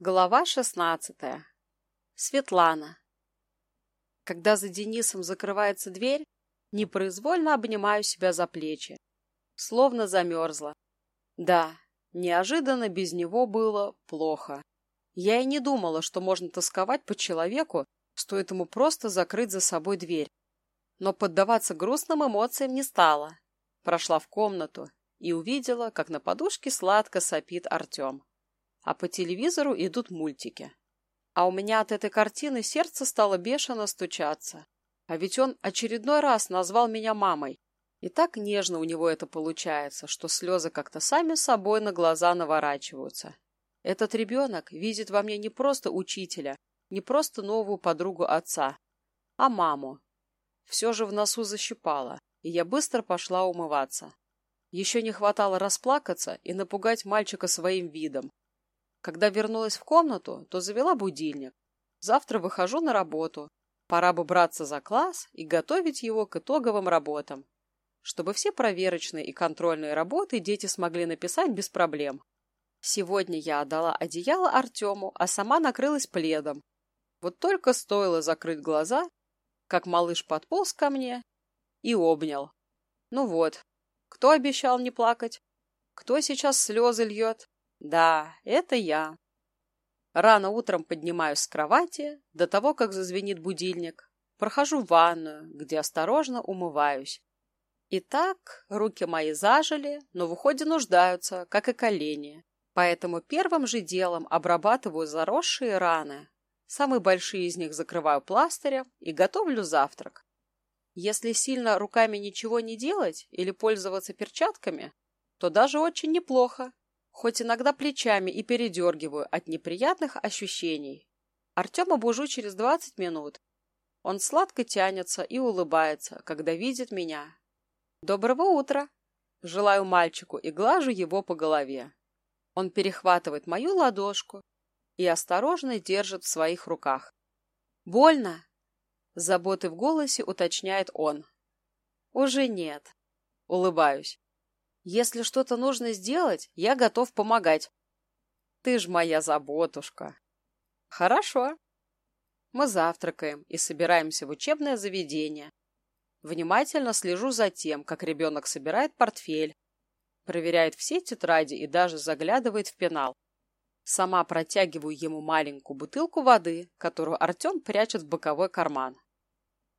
Глава шестнадцатая. Светлана. Когда за Денисом закрывается дверь, непроизвольно обнимаю себя за плечи. Словно замерзла. Да, неожиданно без него было плохо. Я и не думала, что можно тосковать по человеку, стоит ему просто закрыть за собой дверь. Но поддаваться грустным эмоциям не стала. Прошла в комнату и увидела, как на подушке сладко сопит Артем а по телевизору идут мультики. А у меня от этой картины сердце стало бешено стучаться. А ведь он очередной раз назвал меня мамой. И так нежно у него это получается, что слезы как-то сами собой на глаза наворачиваются. Этот ребенок видит во мне не просто учителя, не просто новую подругу отца, а маму. Все же в носу защипало, и я быстро пошла умываться. Еще не хватало расплакаться и напугать мальчика своим видом, когда вернулась в комнату, то завела будильник. Завтра выхожу на работу. Пора бы браться за класс и готовить его к итоговым работам. Чтобы все проверочные и контрольные работы дети смогли написать без проблем. Сегодня я отдала одеяло Артему, а сама накрылась пледом. Вот только стоило закрыть глаза, как малыш подполз ко мне и обнял. Ну вот, кто обещал не плакать? Кто сейчас слезы льет? Да, это я. Рано утром поднимаюсь с кровати, до того, как зазвенит будильник. Прохожу в ванную, где осторожно умываюсь. Итак, руки мои зажили, но в уходе нуждаются, как и колени. Поэтому первым же делом обрабатываю заросшие раны. Самые большие из них закрываю пластырем и готовлю завтрак. Если сильно руками ничего не делать или пользоваться перчатками, то даже очень неплохо хоть иногда плечами и передергиваю от неприятных ощущений. Артема бужу через двадцать минут. Он сладко тянется и улыбается, когда видит меня. «Доброго утра!» Желаю мальчику и глажу его по голове. Он перехватывает мою ладошку и осторожно держит в своих руках. «Больно?» С заботой в голосе уточняет он. «Уже нет». Улыбаюсь. Если что-то нужно сделать, я готов помогать. Ты ж моя заботушка. Хорошо. Мы завтракаем и собираемся в учебное заведение. Внимательно слежу за тем, как ребенок собирает портфель, проверяет все тетради и даже заглядывает в пенал. Сама протягиваю ему маленькую бутылку воды, которую Артем прячет в боковой карман.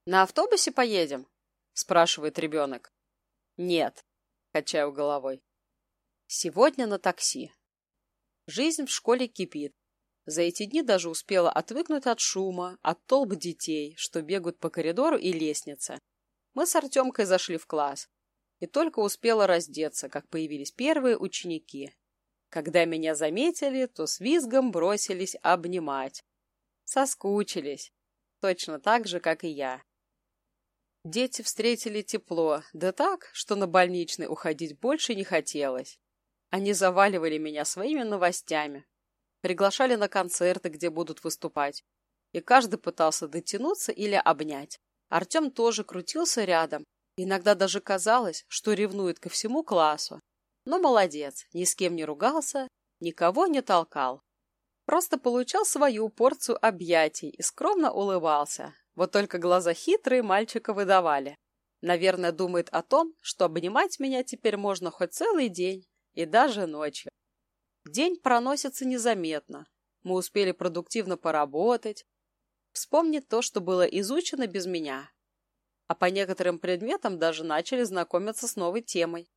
«На автобусе поедем?» – спрашивает ребенок. «Нет, Качаю головой. Сегодня на такси. Жизнь в школе кипит. За эти дни даже успела отвыкнуть от шума, от толп детей, что бегают по коридору и лестнице. Мы с Артемкой зашли в класс. И только успела раздеться, как появились первые ученики. Когда меня заметили, то с визгом бросились обнимать. Соскучились. Точно так же, как и я. Дети встретили тепло, да так, что на больничный уходить больше не хотелось. Они заваливали меня своими новостями, приглашали на концерты, где будут выступать, и каждый пытался дотянуться или обнять. Артем тоже крутился рядом, иногда даже казалось, что ревнует ко всему классу. Но молодец, ни с кем не ругался, никого не толкал. Просто получал свою порцию объятий и скромно улыбался, вот только глаза хитрые мальчика выдавали. Наверное, думает о том, что обнимать меня теперь можно хоть целый день и даже ночью. День проносится незаметно. Мы успели продуктивно поработать, вспомнить то, что было изучено без меня. А по некоторым предметам даже начали знакомиться с новой темой.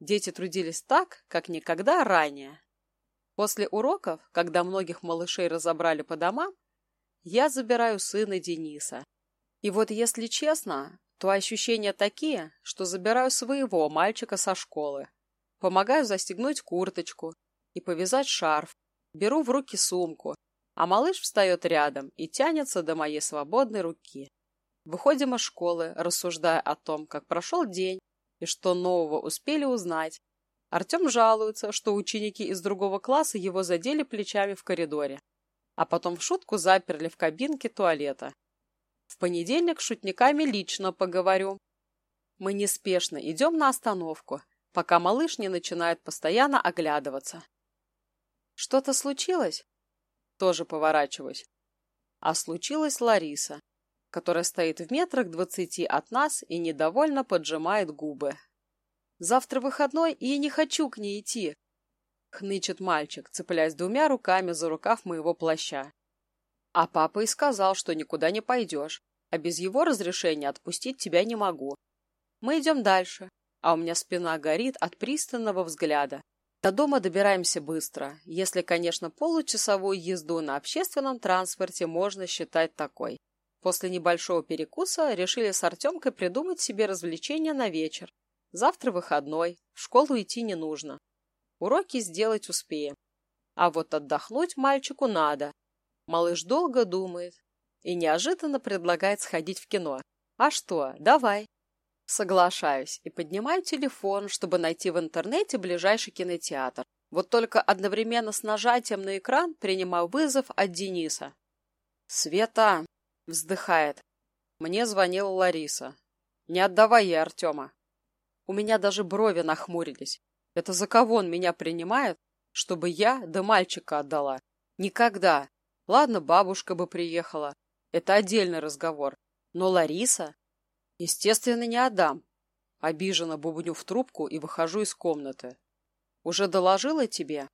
Дети трудились так, как никогда ранее. После уроков, когда многих малышей разобрали по домам, я забираю сына Дениса. И вот, если честно, то ощущения такие, что забираю своего мальчика со школы. Помогаю застегнуть курточку и повязать шарф. Беру в руки сумку, а малыш встает рядом и тянется до моей свободной руки. Выходим из школы, рассуждая о том, как прошел день и что нового успели узнать. Артем жалуется, что ученики из другого класса его задели плечами в коридоре а потом в шутку заперли в кабинке туалета. В понедельник с шутниками лично поговорю. Мы неспешно идем на остановку, пока малыш не начинает постоянно оглядываться. «Что-то случилось?» Тоже поворачиваюсь. А случилась Лариса, которая стоит в метрах двадцати от нас и недовольно поджимает губы. Завтра выходной, и я не хочу к ней идти. Хнычет мальчик, цепляясь двумя руками за рукав моего плаща. А папа и сказал, что никуда не пойдешь, а без его разрешения отпустить тебя не могу. Мы идем дальше, а у меня спина горит от пристального взгляда. До дома добираемся быстро, если, конечно, получасовую езду на общественном транспорте можно считать такой. После небольшого перекуса решили с Артемкой придумать себе развлечение на вечер. Завтра выходной, в школу идти не нужно. Уроки сделать успеем. А вот отдохнуть мальчику надо. Малыш долго думает и неожиданно предлагает сходить в кино. А что, давай. Соглашаюсь и поднимаю телефон, чтобы найти в интернете ближайший кинотеатр. Вот только одновременно с нажатием на экран принимаю вызов от Дениса. «Света!» — вздыхает. Мне звонила Лариса. «Не отдавай ей Артема». У меня даже брови нахмурились. Это за кого он меня принимает, чтобы я до мальчика отдала? Никогда. Ладно, бабушка бы приехала. Это отдельный разговор. Но Лариса? Естественно, не отдам. Обиженно бубню в трубку и выхожу из комнаты. Уже доложила тебе?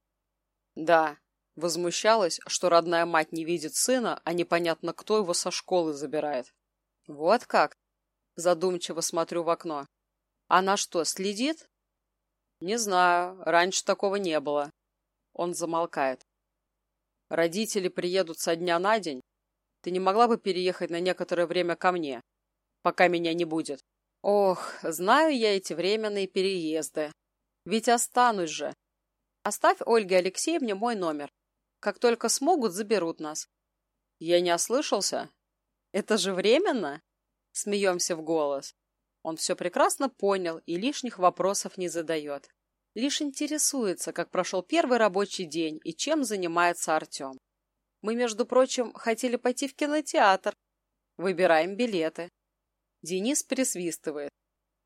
Да. Возмущалась, что родная мать не видит сына, а непонятно кто его со школы забирает. Вот как? Задумчиво смотрю в окно. Она что, следит? Не знаю, раньше такого не было. Он замолкает. Родители приедут со дня на день. Ты не могла бы переехать на некоторое время ко мне, пока меня не будет? Ох, знаю я эти временные переезды. Ведь останусь же. Оставь Ольге Алексеевне мой номер. Как только смогут, заберут нас. Я не ослышался? Это же временно? Смеемся в голос. Он все прекрасно понял и лишних вопросов не задает. Лишь интересуется, как прошел первый рабочий день и чем занимается Артем. Мы, между прочим, хотели пойти в кинотеатр. Выбираем билеты. Денис присвистывает.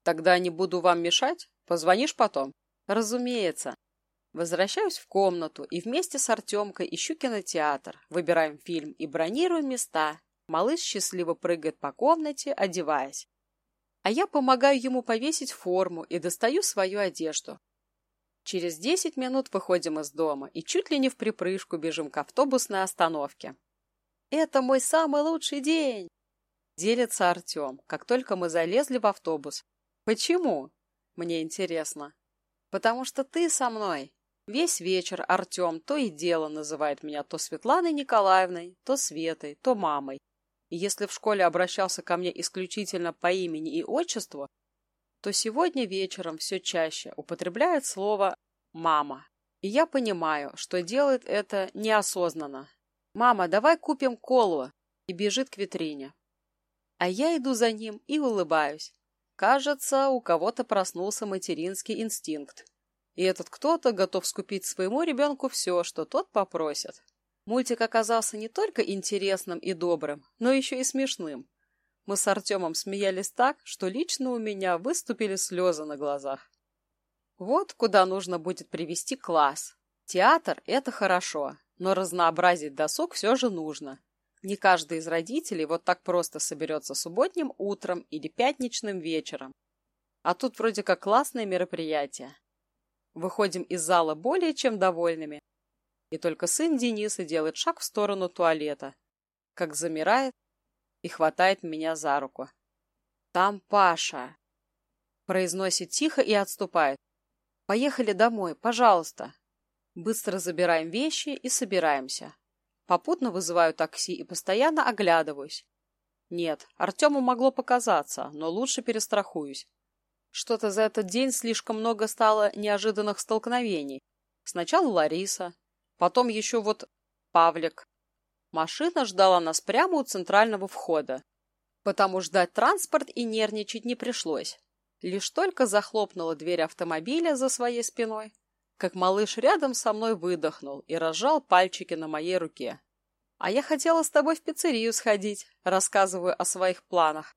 Тогда не буду вам мешать? Позвонишь потом? Разумеется. Возвращаюсь в комнату и вместе с Артемкой ищу кинотеатр. Выбираем фильм и бронируем места. Малыш счастливо прыгает по комнате, одеваясь а я помогаю ему повесить форму и достаю свою одежду. Через десять минут выходим из дома и чуть ли не в припрыжку бежим к автобусной остановке. «Это мой самый лучший день!» Делится Артем, как только мы залезли в автобус. «Почему?» Мне интересно. «Потому что ты со мной!» Весь вечер Артем то и дело называет меня то Светланой Николаевной, то Светой, то мамой. Если в школе обращался ко мне исключительно по имени и отчеству, то сегодня вечером все чаще употребляет слово «мама». И я понимаю, что делает это неосознанно. «Мама, давай купим колу!» и бежит к витрине. А я иду за ним и улыбаюсь. Кажется, у кого-то проснулся материнский инстинкт. И этот кто-то готов скупить своему ребенку все, что тот попросит. Мультик оказался не только интересным и добрым, но еще и смешным. Мы с Артемом смеялись так, что лично у меня выступили слезы на глазах. Вот куда нужно будет привести класс. Театр – это хорошо, но разнообразить досуг все же нужно. Не каждый из родителей вот так просто соберется субботним утром или пятничным вечером. А тут вроде как классное мероприятие. Выходим из зала более чем довольными, и только сын Дениса делает шаг в сторону туалета, как замирает и хватает меня за руку. «Там Паша!» Произносит тихо и отступает. «Поехали домой, пожалуйста!» Быстро забираем вещи и собираемся. Попутно вызываю такси и постоянно оглядываюсь. Нет, Артему могло показаться, но лучше перестрахуюсь. Что-то за этот день слишком много стало неожиданных столкновений. Сначала Лариса, Потом еще вот Павлик. Машина ждала нас прямо у центрального входа. Потому ждать транспорт и нервничать не пришлось. Лишь только захлопнула дверь автомобиля за своей спиной, как малыш рядом со мной выдохнул и разжал пальчики на моей руке. А я хотела с тобой в пиццерию сходить, рассказываю о своих планах.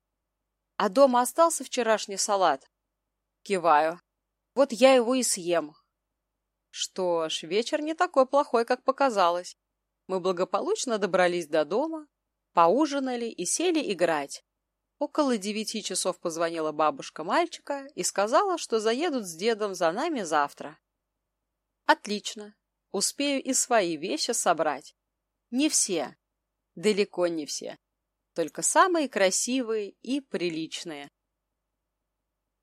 А дома остался вчерашний салат. Киваю. Вот я его и съем, что ж, вечер не такой плохой, как показалось. Мы благополучно добрались до дома, поужинали и сели играть. Около девяти часов позвонила бабушка мальчика и сказала, что заедут с дедом за нами завтра. Отлично. Успею и свои вещи собрать. Не все. Далеко не все. Только самые красивые и приличные.